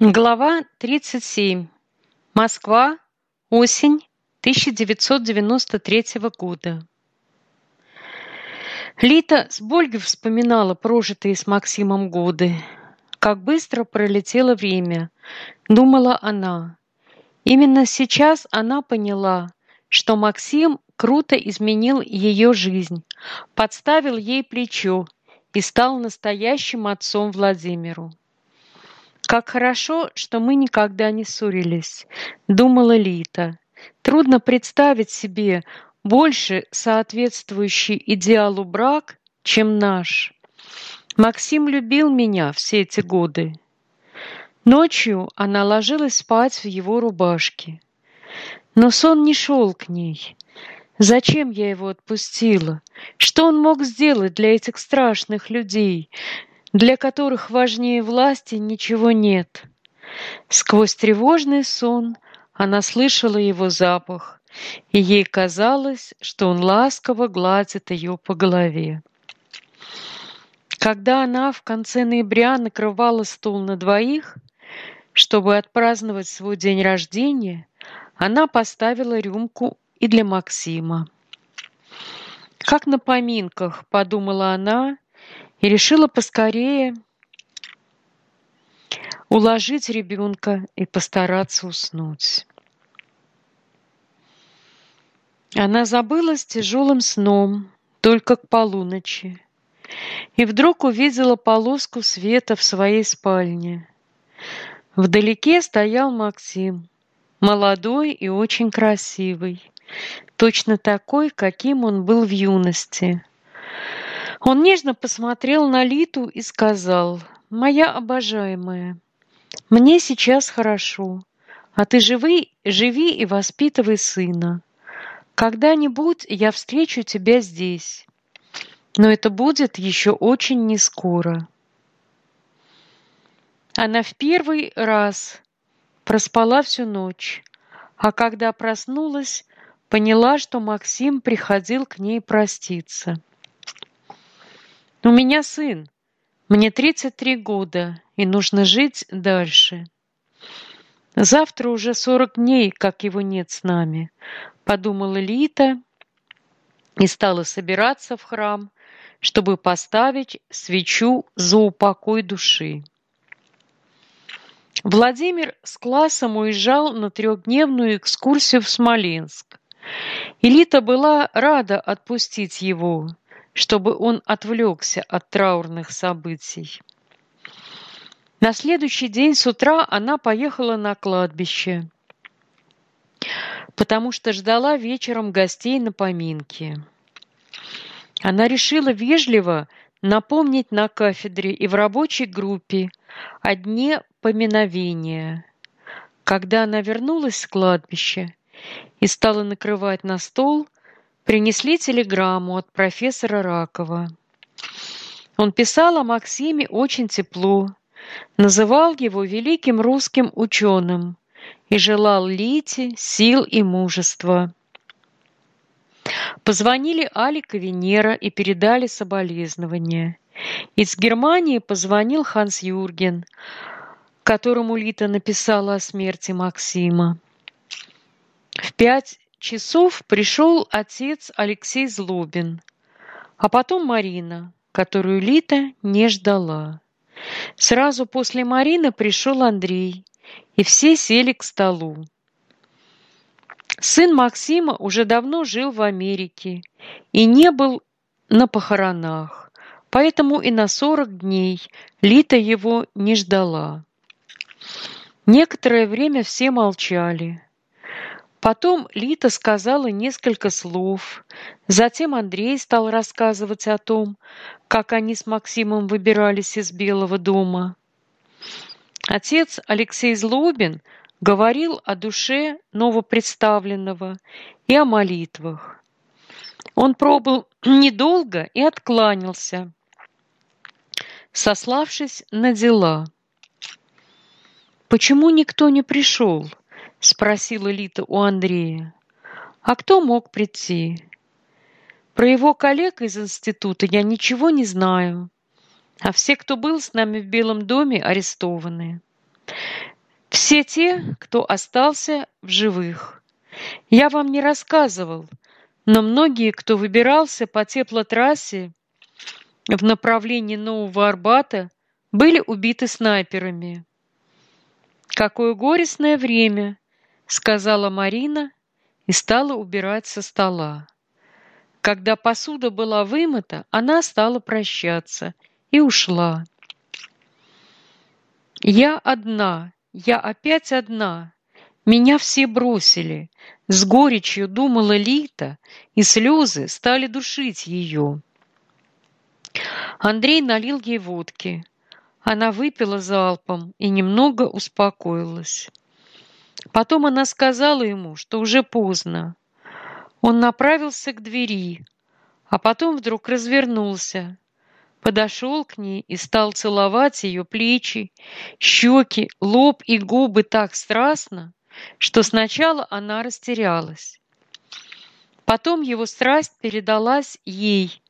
Глава 37. Москва. Осень 1993 года. Лита с болью вспоминала прожитые с Максимом годы. Как быстро пролетело время, думала она. Именно сейчас она поняла, что Максим круто изменил ее жизнь, подставил ей плечо и стал настоящим отцом Владимиру. «Как хорошо, что мы никогда не ссорились», — думала Лита. «Трудно представить себе больше соответствующий идеалу брак, чем наш. Максим любил меня все эти годы». Ночью она ложилась спать в его рубашке. Но сон не шел к ней. Зачем я его отпустила? Что он мог сделать для этих страшных людей, для которых важнее власти ничего нет. Сквозь тревожный сон она слышала его запах, и ей казалось, что он ласково гладит ее по голове. Когда она в конце ноября накрывала стол на двоих, чтобы отпраздновать свой день рождения, она поставила рюмку и для Максима. Как на поминках, подумала она, и решила поскорее уложить ребенка и постараться уснуть. Она забылась тяжелым сном только к полуночи и вдруг увидела полоску света в своей спальне. Вдалеке стоял Максим, молодой и очень красивый, точно такой, каким он был в юности. Он нежно посмотрел на Литу и сказал, «Моя обожаемая, мне сейчас хорошо, а ты живи, живи и воспитывай сына. Когда-нибудь я встречу тебя здесь, но это будет еще очень нескоро». Она в первый раз проспала всю ночь, а когда проснулась, поняла, что Максим приходил к ней проститься. У меня сын. Мне 33 года, и нужно жить дальше. Завтра уже 40 дней, как его нет с нами, подумала Лита и стала собираться в храм, чтобы поставить свечу за упокой души. Владимир с классом уезжал на трехдневную экскурсию в Смоленск. Элита была рада отпустить его, чтобы он отвлекся от траурных событий. На следующий день с утра она поехала на кладбище, потому что ждала вечером гостей на поминки. Она решила вежливо напомнить на кафедре и в рабочей группе о дне поминовения. Когда она вернулась с кладбища и стала накрывать на стол, принесли телеграмму от профессора Ракова. Он писал о Максиме очень тепло, называл его великим русским ученым и желал Лите сил и мужества. Позвонили Алик и Венера и передали соболезнования. Из Германии позвонил Ханс Юрген, которому Лита написала о смерти Максима. В пять часов пришел отец Алексей Злобин, а потом Марина, которую Лита не ждала. Сразу после Марины пришел Андрей, и все сели к столу. Сын Максима уже давно жил в Америке и не был на похоронах, поэтому и на сорок дней Лита его не ждала. Некоторое время все молчали. Потом Лита сказала несколько слов. Затем Андрей стал рассказывать о том, как они с Максимом выбирались из Белого дома. Отец Алексей Злобин говорил о душе новопредставленного и о молитвах. Он пробыл недолго и откланялся, сославшись на дела. «Почему никто не пришел?» Спросила Лита у Андрея. А кто мог прийти? Про его коллег из института я ничего не знаю. А все, кто был с нами в Белом доме, арестованы. Все те, кто остался в живых. Я вам не рассказывал, но многие, кто выбирался по теплотрассе в направлении Нового Арбата, были убиты снайперами. «Какое горестное время!» — сказала Марина и стала убирать со стола. Когда посуда была вымыта, она стала прощаться и ушла. «Я одна, я опять одна. Меня все бросили. С горечью думала Лита, и слезы стали душить ее. Андрей налил ей водки. Она выпила залпом и немного успокоилась. Потом она сказала ему, что уже поздно. Он направился к двери, а потом вдруг развернулся, подошел к ней и стал целовать ее плечи, щеки, лоб и губы так страстно, что сначала она растерялась. Потом его страсть передалась ей,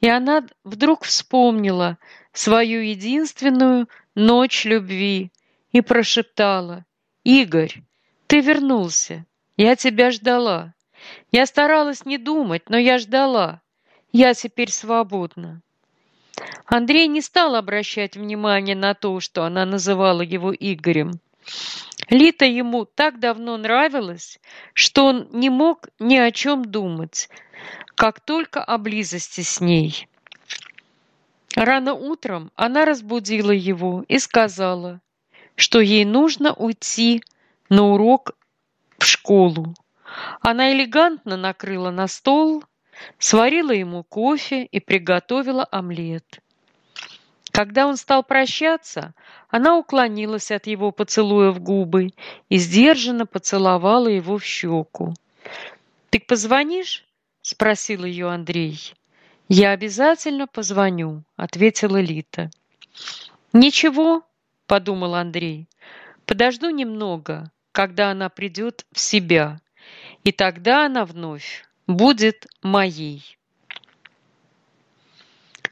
и она вдруг вспомнила свою единственную ночь любви и прошептала «Игорь, ты вернулся, я тебя ждала. Я старалась не думать, но я ждала. Я теперь свободна». Андрей не стал обращать внимания на то, что она называла его Игорем. Лита ему так давно нравилась, что он не мог ни о чем думать, как только о близости с ней. Рано утром она разбудила его и сказала, что ей нужно уйти на урок в школу. Она элегантно накрыла на стол, сварила ему кофе и приготовила омлет. Когда он стал прощаться, она уклонилась от его поцелуя в губы и сдержанно поцеловала его в щеку. «Ты позвонишь?» — спросил ее Андрей. «Я обязательно позвоню», — ответила Лита. «Ничего», — подумал Андрей, — «подожду немного, когда она придет в себя, и тогда она вновь будет моей».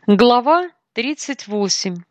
Глава 38.